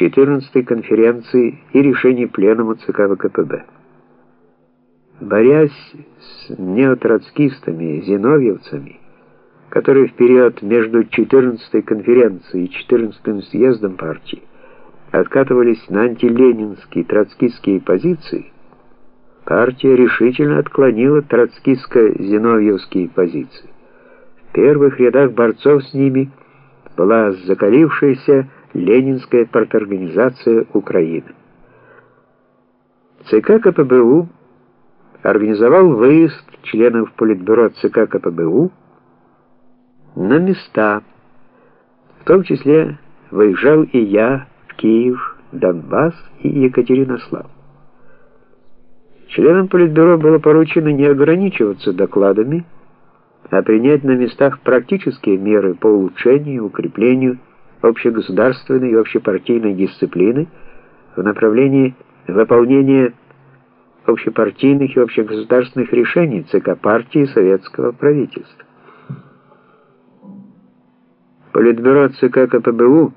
14-й конференции и решений Пленума ЦК ВКПБ. Борясь с неотроцкистами, зиновьевцами, которые в период между 14-й конференцией и 14-м съездом партии откатывались на антиленинские троцкистские позиции, партия решительно отклонила троцкистско-зиновьевские позиции. В первых рядах борцов с ними была закалившаяся Ленинская парторганизация Украины. ЦК КПБУ организовал выезд членов Политбюро ЦК КПБУ на места, в том числе выезжал и я в Киев, Донбасс и Екатеринослав. Членам Политбюро было поручено не ограничиваться докладами, а принять на местах практические меры по улучшению и укреплению общегосударственной и общепартийной дисциплины в направлении выполнения общепартийных и общегосударственных решений ЦК партии советского правительства. Политбюро ЦК КПБУ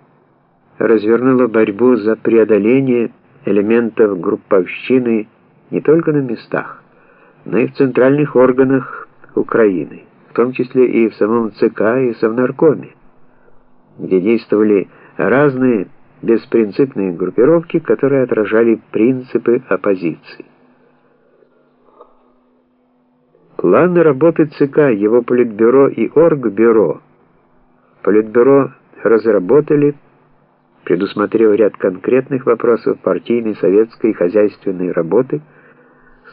развернуло борьбу за преодоление элементов групповщины не только на местах, но и в центральных органах Украины, в том числе и в самом ЦК и Совнаркоме где действовали разные беспринципные группировки, которые отражали принципы оппозиции. Планы работы ЦК, его Политбюро и Оргбюро. Политбюро разработали, предусмотрев ряд конкретных вопросов партийной, советской и хозяйственной работы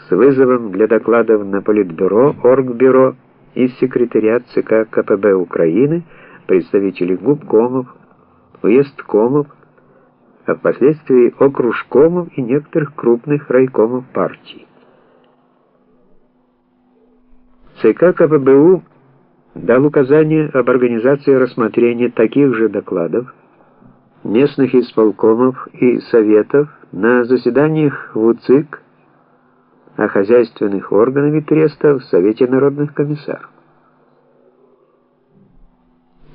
с вызовом для докладов на Политбюро, Оргбюро и секретариат ЦК КПБ Украины – представителей губкомов, уездкомов, а впоследствии окружкомов и некоторых крупных райкомов партии. ЦК КПБУ дал указание об организации рассмотрения таких же докладов местных исполкомов и советов на заседаниях в УЦИК, а хозяйственных органов и трестов в Совете народных комиссаров.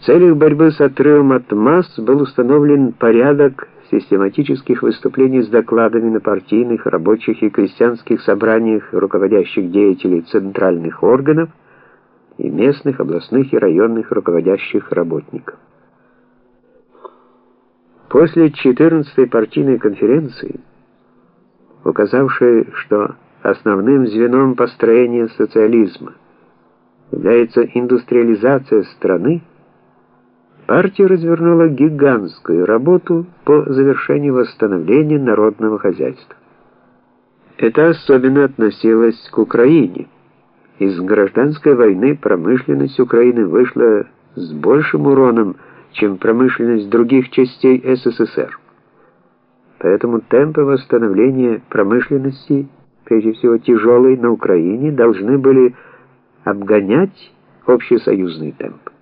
В целях борьбы с отрывом от масс был установлен порядок систематических выступлений с докладами на партийных, рабочих и крестьянских собраниях руководящих деятелей центральных органов и местных, областных и районных руководящих работников. После 14-й партийной конференции, указавшей, что основным звеном построения социализма является индустриализация страны, партия развернула гигантскую работу по завершению восстановления народного хозяйства. Это особенно относилось к Украине. Из гражданской войны промышленность Украины вышла с большим уроном, чем промышленность других частей СССР. Поэтому темпы восстановления промышленности, прежде всего тяжелой на Украине, должны были обгонять общесоюзный темп.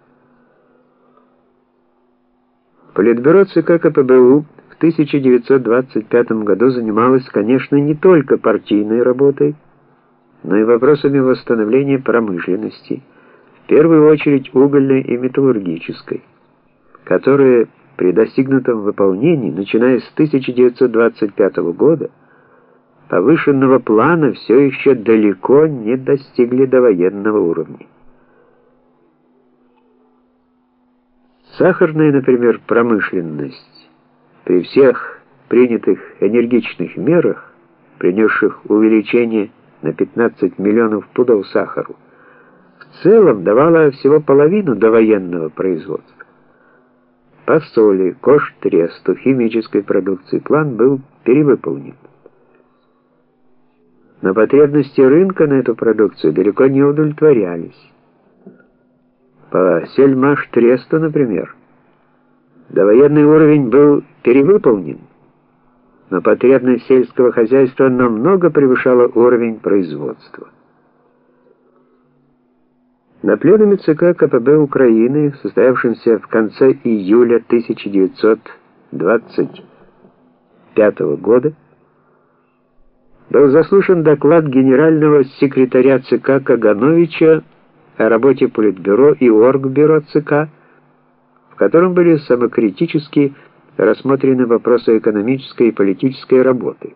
Политбюро ЦК КПБУ в 1925 году занималось, конечно, не только партийной работой, но и вопросами восстановления промышленности, в первую очередь угольной и металлургической, которые при достигнутом выполнении, начиная с 1925 года, повышенного плана все еще далеко не достигли довоенного уровня. Сахарная, например, промышленность при всех принятых энергичных мерах, принесших увеличение на 15 миллионов пудов сахару, в целом давала всего половину довоенного производства. По соли, коштресту, химической продукции план был перевыполнен. Но потребности рынка на эту продукцию далеко не удовлетворялись. По Сельмаш-Тресту, например, довоенный уровень был перевыполнен, но потребность сельского хозяйства намного превышала уровень производства. На пленуме ЦК КПБ Украины, состоявшемся в конце июля 1925 года, был заслушан доклад генерального секретаря ЦК Кагановича о работе Политбюро и Оргбюро ЦК, в котором были самокритически рассмотрены вопросы экономической и политической работы.